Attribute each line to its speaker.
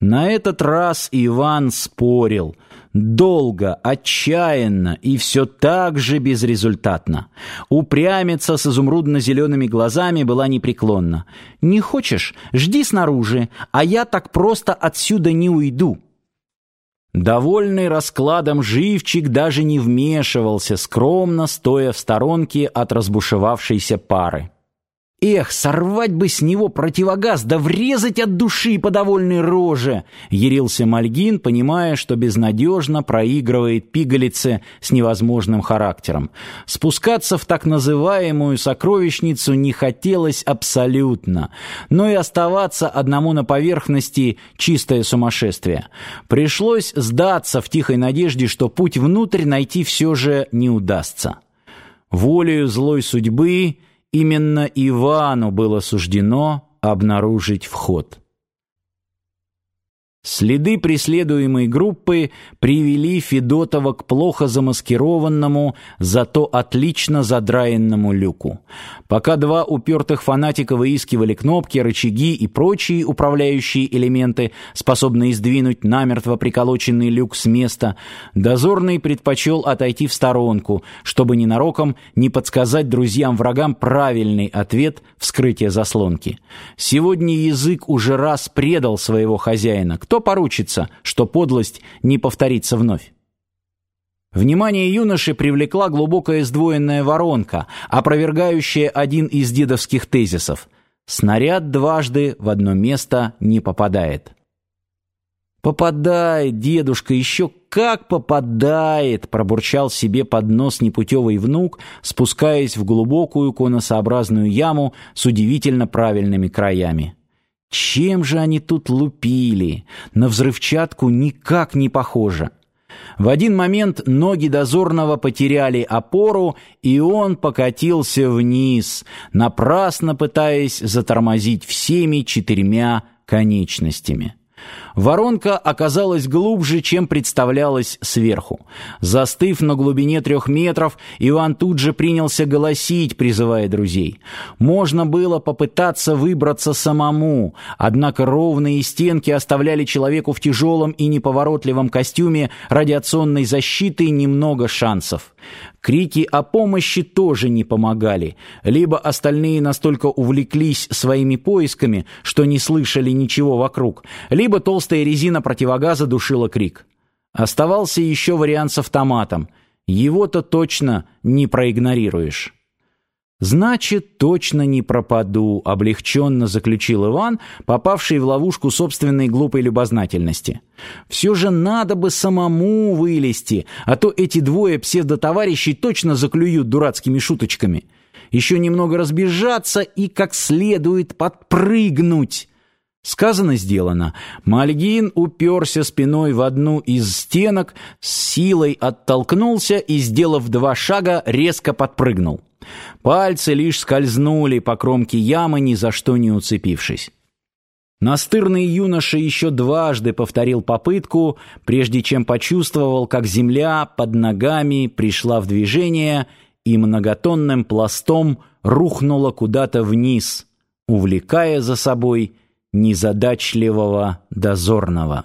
Speaker 1: На этот раз Иван спорил. Долго, отчаянно и все так же безрезультатно. Упрямиться с изумрудно-зелеными глазами была непреклонна. «Не хочешь? Жди снаружи, а я так просто отсюда не уйду». Довольный раскладом живчик даже не вмешивался, скромно стоя в сторонке от разбушевавшейся пары. Эх, сорвать бы с него противогаз, да врезать от души по довольной роже, ярился Мальгин, понимая, что безнадежно проигрывает пигалице с невозможным характером. Спускаться в так называемую сокровищницу не хотелось абсолютно, но и оставаться одному на поверхности чистое сумасшествие. Пришлось сдаться в тихой надежде, что путь внутрь найти все же не удастся. Волею злой судьбы Именно Ивану было суждено обнаружить вход. Следы преследуемой группы привели Федотова к плохо замаскированному, зато отлично задраенному люку. Пока два упертых фанатика выискивали кнопки, рычаги и прочие управляющие элементы, способные сдвинуть намертво приколоченный люк с места, дозорный предпочел отойти в сторонку, чтобы ненароком не подсказать друзьям-врагам правильный ответ вскрытия заслонки. Сегодня язык уже раз предал своего хозяина. Кто поручится, что подлость не повторится вновь? Внимание юноши привлекла глубокая сдвоенная воронка, опровергающая один из дедовских тезисов. Снаряд дважды в одно место не попадает. «Попадает, дедушка, еще как попадает!» пробурчал себе под нос непутевый внук, спускаясь в глубокую конусообразную яму с удивительно правильными краями. Чем же они тут лупили? На взрывчатку никак не похоже. В один момент ноги дозорного потеряли опору, и он покатился вниз, напрасно пытаясь затормозить всеми четырьмя конечностями. Воронка оказалась глубже, чем представлялось сверху. Застыв на глубине трех метров, Иван тут же принялся голосить, призывая друзей. Можно было попытаться выбраться самому, однако ровные стенки оставляли человеку в тяжелом и неповоротливом костюме радиационной защиты немного шансов. Крики о помощи тоже не помогали. Либо остальные настолько увлеклись своими поисками, что не слышали ничего вокруг, либо толстая резина противогаза душила крик. Оставался еще вариант с автоматом. Его-то точно не проигнорируешь. «Значит, точно не пропаду», — облегченно заключил Иван, попавший в ловушку собственной глупой любознательности. «Все же надо бы самому вылезти, а то эти двое псевдотоварищей точно заклюют дурацкими шуточками. Еще немного разбежаться и как следует подпрыгнуть». Сказано, сделано. Мальгин уперся спиной в одну из стенок, с силой оттолкнулся и, сделав два шага, резко подпрыгнул. Пальцы лишь скользнули по кромке ямы, ни за что не уцепившись. Настырный юноша еще дважды повторил попытку, прежде чем почувствовал, как земля под ногами пришла в движение и многотонным пластом рухнула куда-то вниз, увлекая за собой незадачливого дозорного.